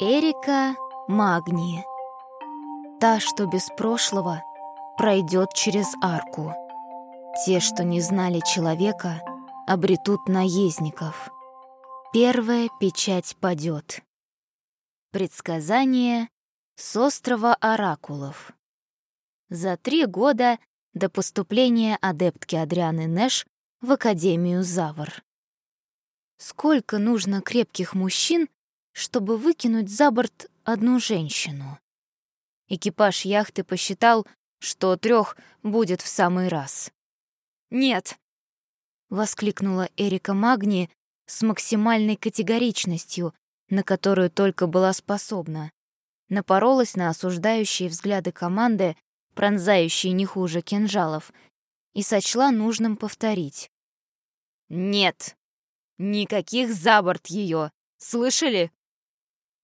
Эрика Магни. Та, что без прошлого, пройдет через арку. Те, что не знали человека, обретут наездников. Первая печать падет. Предсказание с острова Оракулов. За три года до поступления адептки Адрианы Нэш в Академию Завр. Сколько нужно крепких мужчин, чтобы выкинуть за борт одну женщину. Экипаж яхты посчитал, что трех будет в самый раз. «Нет!» — воскликнула Эрика Магни с максимальной категоричностью, на которую только была способна. Напоролась на осуждающие взгляды команды, пронзающие не хуже кинжалов, и сочла нужным повторить. «Нет! Никаких за борт ее! Слышали?»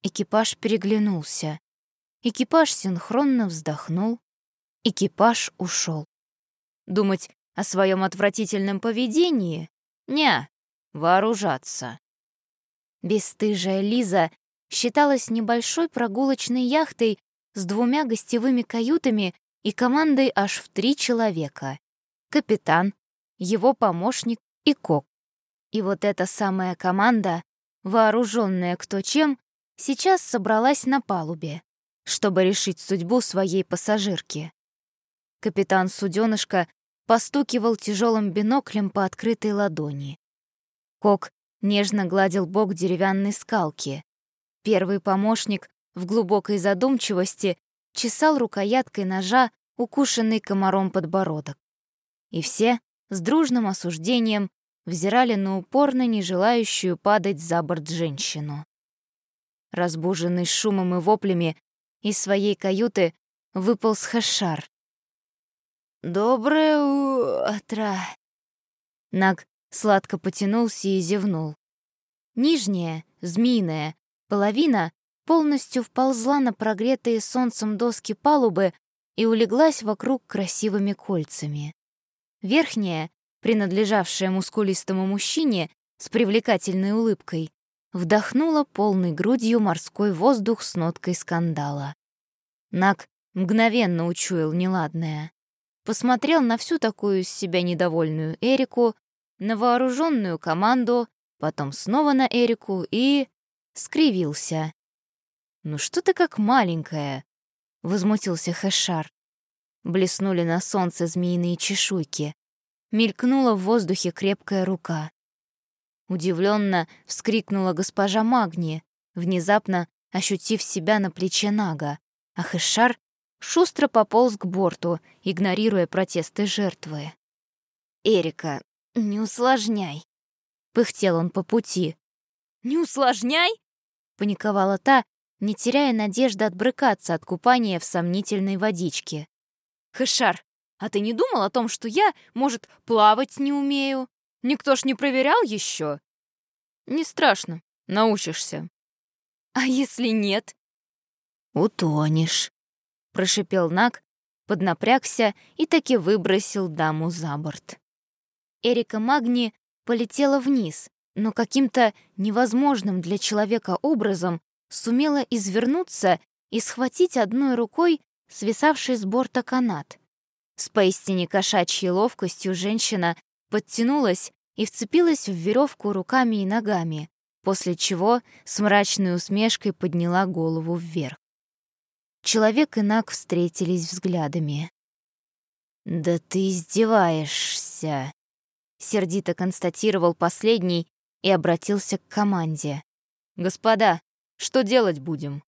Экипаж переглянулся. Экипаж синхронно вздохнул. Экипаж ушел. Думать о своем отвратительном поведении? Не, вооружаться. Бесстыжая Лиза считалась небольшой прогулочной яхтой с двумя гостевыми каютами и командой аж в три человека. Капитан, его помощник и кок. И вот эта самая команда, вооруженная кто чем, сейчас собралась на палубе, чтобы решить судьбу своей пассажирки. Капитан Суденышка постукивал тяжелым биноклем по открытой ладони. Кок нежно гладил бок деревянной скалки. Первый помощник в глубокой задумчивости чесал рукояткой ножа укушенный комаром подбородок. И все с дружным осуждением взирали на упорно не желающую падать за борт женщину. Разбуженный шумом и воплями, из своей каюты выполз Хашар. «Доброе утро!» Наг сладко потянулся и зевнул. Нижняя, змеиная, половина полностью вползла на прогретые солнцем доски палубы и улеглась вокруг красивыми кольцами. Верхняя, принадлежавшая мускулистому мужчине с привлекательной улыбкой, вдохнула полной грудью морской воздух с ноткой скандала. Нак мгновенно учуял неладное. Посмотрел на всю такую из себя недовольную Эрику, на вооруженную команду, потом снова на Эрику и... скривился. «Ну что ты как маленькая?» — возмутился Хэшар. Блеснули на солнце змеиные чешуйки. Мелькнула в воздухе крепкая рука. Удивленно вскрикнула госпожа Магни, внезапно ощутив себя на плече Нага, а Хэшар шустро пополз к борту, игнорируя протесты жертвы. «Эрика, не усложняй», — пыхтел он по пути. «Не усложняй?» — паниковала та, не теряя надежды отбрыкаться от купания в сомнительной водичке. «Хэшар, а ты не думал о том, что я, может, плавать не умею?» Никто ж не проверял еще. Не страшно, научишься. А если нет? Утонешь, прошипел Нак, поднапрягся и таки выбросил даму за борт. Эрика Магни полетела вниз, но каким-то невозможным для человека образом сумела извернуться и схватить одной рукой свисавший с борта канат. С поистине кошачьей ловкостью женщина подтянулась и вцепилась в веревку руками и ногами, после чего с мрачной усмешкой подняла голову вверх. Человек и Нак встретились взглядами. «Да ты издеваешься!» — сердито констатировал последний и обратился к команде. «Господа, что делать будем?»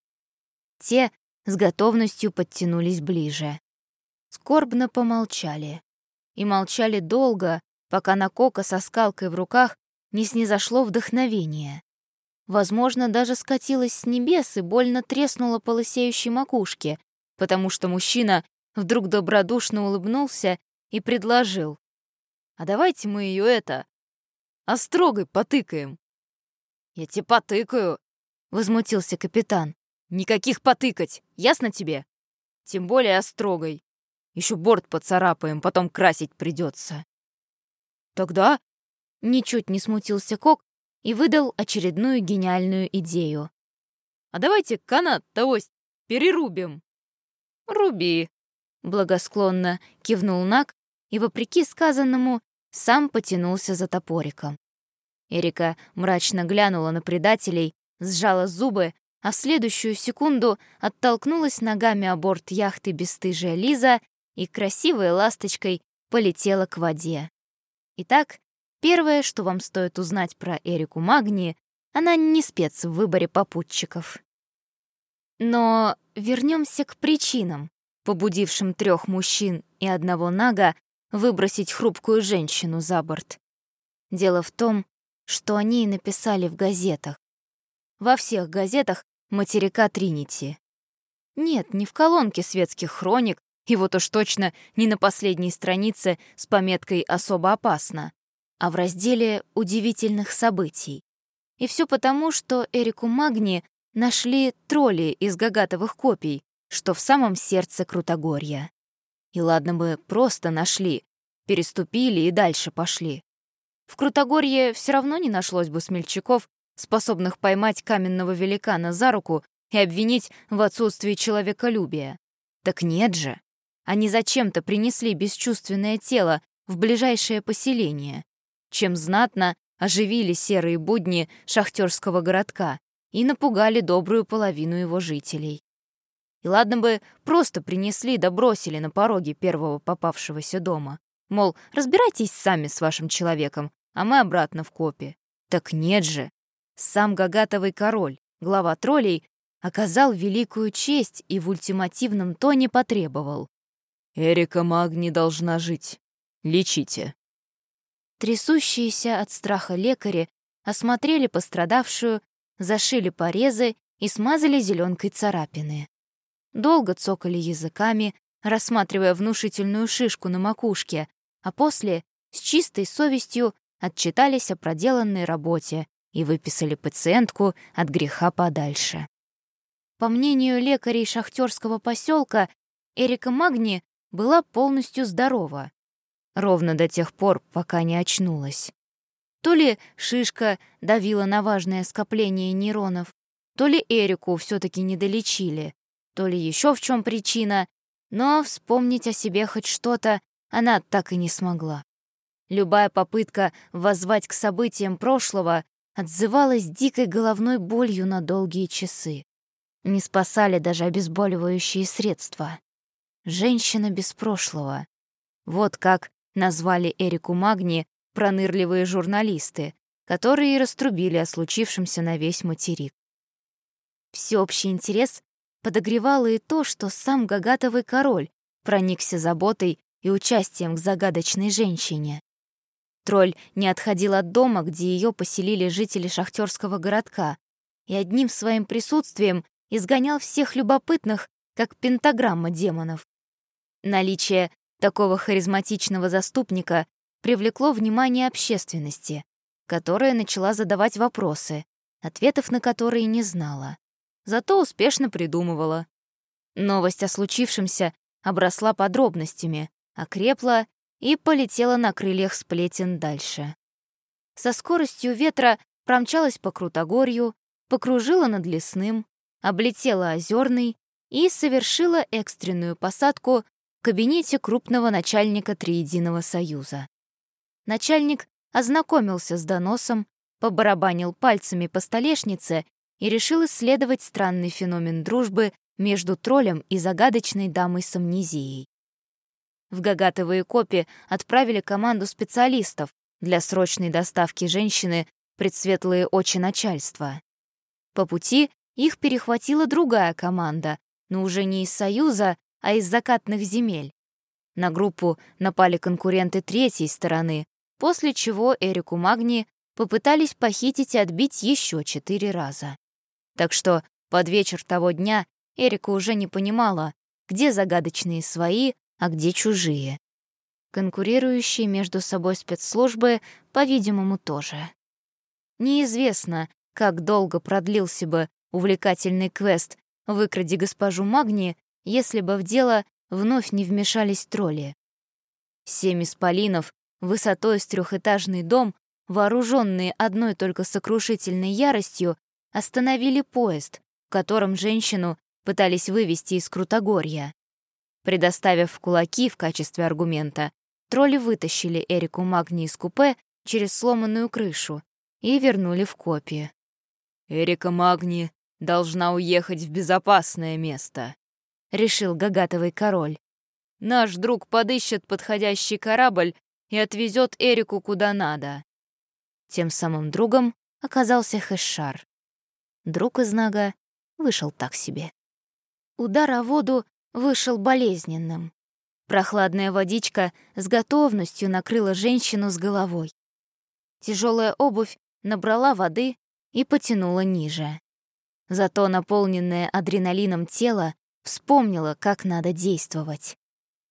Те с готовностью подтянулись ближе. Скорбно помолчали. И молчали долго, пока на Кока со скалкой в руках не снизошло вдохновение. Возможно, даже скатилась с небес и больно треснула по лысеющей макушке, потому что мужчина вдруг добродушно улыбнулся и предложил. «А давайте мы ее это... острогой потыкаем». «Я тебе потыкаю», — возмутился капитан. «Никаких потыкать, ясно тебе? Тем более острогой. Еще борт поцарапаем, потом красить придется. Тогда ничуть не смутился Кок и выдал очередную гениальную идею. А давайте канат тогось перерубим». «Руби», — благосклонно кивнул Нак и, вопреки сказанному, сам потянулся за топориком. Эрика мрачно глянула на предателей, сжала зубы, а в следующую секунду оттолкнулась ногами о борт яхты бесстыжая Лиза и красивой ласточкой полетела к воде. Итак, первое, что вам стоит узнать про Эрику Магни, она не спец в выборе попутчиков. Но вернемся к причинам, побудившим трех мужчин и одного нага выбросить хрупкую женщину за борт. Дело в том, что они написали в газетах. Во всех газетах материка Тринити. Нет, не в колонке светских хроник, и вот уж точно не на последней странице с пометкой «Особо опасно», а в разделе «Удивительных событий». И все потому, что Эрику Магни нашли тролли из гагатовых копий, что в самом сердце Крутогорья. И ладно бы просто нашли, переступили и дальше пошли. В Крутогорье все равно не нашлось бы смельчаков, способных поймать каменного великана за руку и обвинить в отсутствии человеколюбия. Так нет же. Они зачем-то принесли бесчувственное тело в ближайшее поселение, чем знатно оживили серые будни шахтерского городка и напугали добрую половину его жителей. И ладно бы просто принесли да бросили на пороге первого попавшегося дома. Мол, разбирайтесь сами с вашим человеком, а мы обратно в копе. Так нет же. Сам Гагатовый король, глава троллей, оказал великую честь и в ультимативном тоне потребовал. «Эрика Магни должна жить. Лечите». Трясущиеся от страха лекари осмотрели пострадавшую, зашили порезы и смазали зеленкой царапины. Долго цокали языками, рассматривая внушительную шишку на макушке, а после, с чистой совестью, отчитались о проделанной работе и выписали пациентку от греха подальше. По мнению лекарей шахтерского поселка, Эрика Магни была полностью здорова, ровно до тех пор, пока не очнулась. То ли шишка давила на важное скопление нейронов, то ли Эрику все таки не долечили, то ли еще в чем причина, но вспомнить о себе хоть что-то она так и не смогла. Любая попытка воззвать к событиям прошлого отзывалась дикой головной болью на долгие часы. Не спасали даже обезболивающие средства. Женщина без прошлого. Вот как назвали Эрику Магни пронырливые журналисты, которые раструбили о случившемся на весь материк. Всеобщий интерес подогревало и то, что сам Гагатовый король проникся заботой и участием к загадочной женщине. Тролль не отходил от дома, где ее поселили жители шахтерского городка, и одним своим присутствием изгонял всех любопытных, как пентаграмма демонов. Наличие такого харизматичного заступника привлекло внимание общественности, которая начала задавать вопросы, ответов на которые не знала. Зато успешно придумывала. Новость о случившемся обросла подробностями, окрепла и полетела на крыльях сплетен дальше. Со скоростью ветра промчалась по Крутогорью, покружила над лесным, облетела озерный и совершила экстренную посадку кабинете крупного начальника Триединого Союза. Начальник ознакомился с доносом, побарабанил пальцами по столешнице и решил исследовать странный феномен дружбы между троллем и загадочной дамой с. В Гагатовые копи отправили команду специалистов для срочной доставки женщины предсветлые очи начальства. По пути их перехватила другая команда, но уже не из Союза, а из закатных земель. На группу напали конкуренты третьей стороны, после чего Эрику Магни попытались похитить и отбить еще четыре раза. Так что под вечер того дня Эрика уже не понимала, где загадочные свои, а где чужие. Конкурирующие между собой спецслужбы, по-видимому, тоже. Неизвестно, как долго продлился бы увлекательный квест «Выкради госпожу Магни», если бы в дело вновь не вмешались тролли. Семь исполинов, высотой с трехэтажный дом, вооруженные одной только сокрушительной яростью, остановили поезд, в котором женщину пытались вывести из Крутогорья. Предоставив кулаки в качестве аргумента, тролли вытащили Эрику Магни из купе через сломанную крышу и вернули в копии. «Эрика Магни должна уехать в безопасное место», — решил гагатовый король. «Наш друг подыщет подходящий корабль и отвезет Эрику куда надо». Тем самым другом оказался Хэшар. Друг из Нага вышел так себе. Удар о воду вышел болезненным. Прохладная водичка с готовностью накрыла женщину с головой. Тяжелая обувь набрала воды и потянула ниже. Зато наполненное адреналином тело вспомнило, как надо действовать.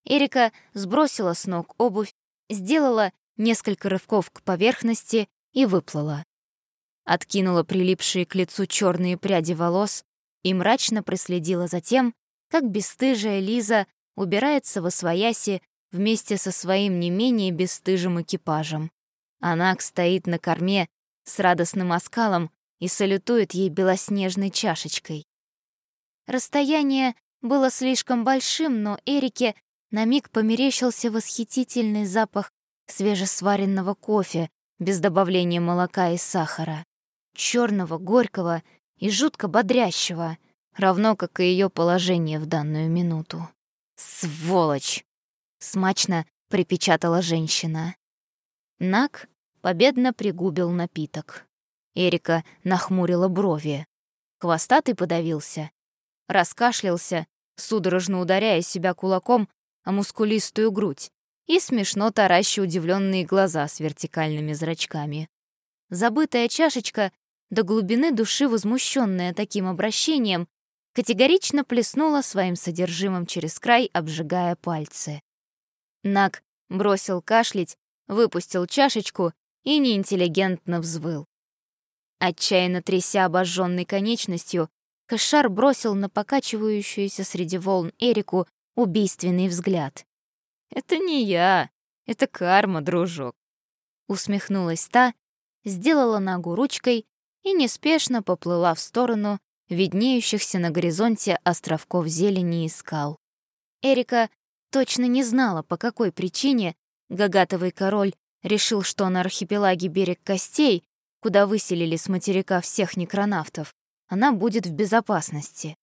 Эрика сбросила с ног обувь, сделала несколько рывков к поверхности и выплыла. Откинула прилипшие к лицу черные пряди волос и мрачно проследила за тем, как бесстыжая Лиза убирается во свояси вместе со своим не менее бесстыжим экипажем. Анак стоит на корме с радостным оскалом и салютует ей белоснежной чашечкой. Расстояние было слишком большим, но Эрике на миг померещился восхитительный запах свежесваренного кофе без добавления молока и сахара, черного, горького и жутко бодрящего, равно как и ее положение в данную минуту. «Сволочь!» — смачно припечатала женщина. Нак победно пригубил напиток. Эрика нахмурила брови. Хвостатый подавился, раскашлялся, судорожно ударяя себя кулаком о мускулистую грудь и смешно тараща удивленные глаза с вертикальными зрачками. Забытая чашечка, до глубины души возмущенная таким обращением, категорично плеснула своим содержимым через край, обжигая пальцы. Нак бросил кашлять, выпустил чашечку и неинтеллигентно взвыл. Отчаянно тряся обожженной конечностью, Кашар бросил на покачивающуюся среди волн Эрику убийственный взгляд. «Это не я, это карма, дружок», — усмехнулась та, сделала ногу ручкой и неспешно поплыла в сторону виднеющихся на горизонте островков зелени и скал. Эрика точно не знала, по какой причине Гагатовый король решил, что на архипелаге берег Костей куда выселили с материка всех некронавтов, она будет в безопасности.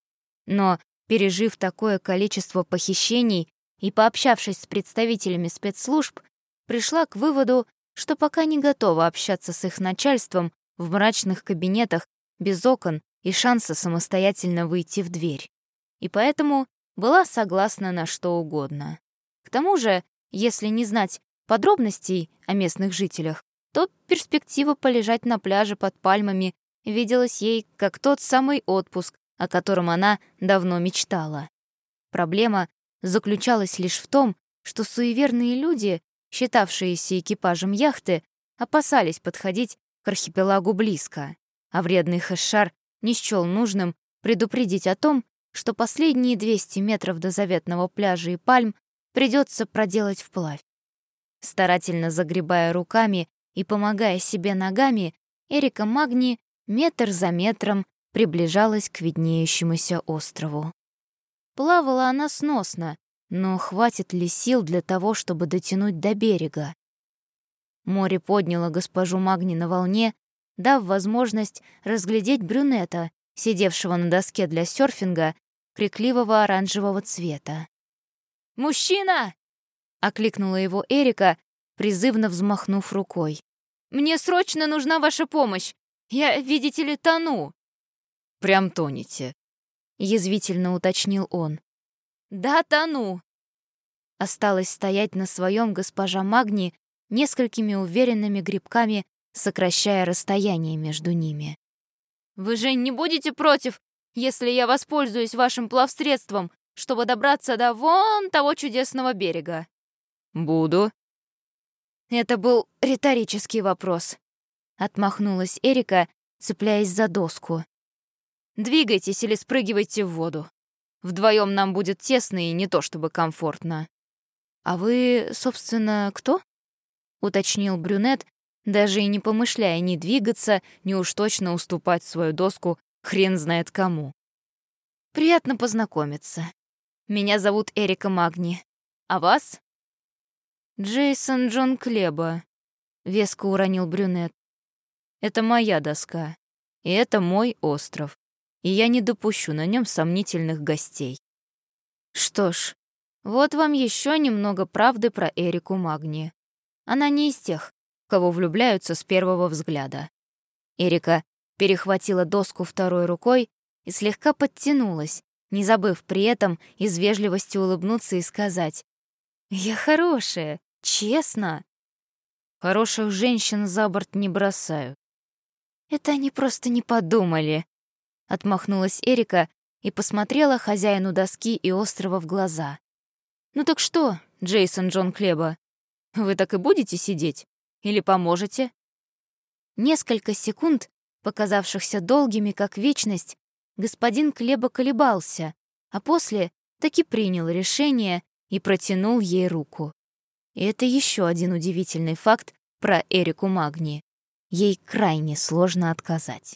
Но, пережив такое количество похищений и пообщавшись с представителями спецслужб, пришла к выводу, что пока не готова общаться с их начальством в мрачных кабинетах без окон и шанса самостоятельно выйти в дверь. И поэтому была согласна на что угодно. К тому же, если не знать подробностей о местных жителях, то перспектива полежать на пляже под пальмами виделась ей как тот самый отпуск, о котором она давно мечтала. Проблема заключалась лишь в том, что суеверные люди, считавшиеся экипажем яхты, опасались подходить к архипелагу близко, а вредный хэшар не счёл нужным предупредить о том, что последние 200 метров до заветного пляжа и пальм придется проделать вплавь. Старательно загребая руками и, помогая себе ногами, Эрика Магни метр за метром приближалась к виднеющемуся острову. Плавала она сносно, но хватит ли сил для того, чтобы дотянуть до берега? Море подняло госпожу Магни на волне, дав возможность разглядеть брюнета, сидевшего на доске для серфинга, крикливого оранжевого цвета. «Мужчина!» — окликнула его Эрика, призывно взмахнув рукой. «Мне срочно нужна ваша помощь! Я, видите ли, тону!» «Прям тонете», — язвительно уточнил он. «Да, тону!» Осталось стоять на своем госпожа Магни несколькими уверенными грибками, сокращая расстояние между ними. «Вы же не будете против, если я воспользуюсь вашим плавсредством, чтобы добраться до вон того чудесного берега?» «Буду», это был риторический вопрос. Отмахнулась Эрика, цепляясь за доску. «Двигайтесь или спрыгивайте в воду. Вдвоем нам будет тесно и не то чтобы комфортно». «А вы, собственно, кто?» — уточнил брюнет, даже и не помышляя ни двигаться, ни уж точно уступать свою доску хрен знает кому. Приятно познакомиться. Меня зовут Эрика Магни. А вас?» «Джейсон Джон Клеба», — веско уронил брюнет. «Это моя доска, и это мой остров, и я не допущу на нем сомнительных гостей». «Что ж, вот вам еще немного правды про Эрику Магни. Она не из тех, кого влюбляются с первого взгляда». Эрика перехватила доску второй рукой и слегка подтянулась, не забыв при этом из вежливости улыбнуться и сказать «Я хорошая, честно». Хороших женщин за борт не бросают. «Это они просто не подумали», — отмахнулась Эрика и посмотрела хозяину доски и острова в глаза. «Ну так что, Джейсон Джон Клеба, вы так и будете сидеть? Или поможете?» Несколько секунд, показавшихся долгими, как вечность, господин Клеба колебался, а после таки принял решение и протянул ей руку. И это еще один удивительный факт про Эрику Магни. Ей крайне сложно отказать.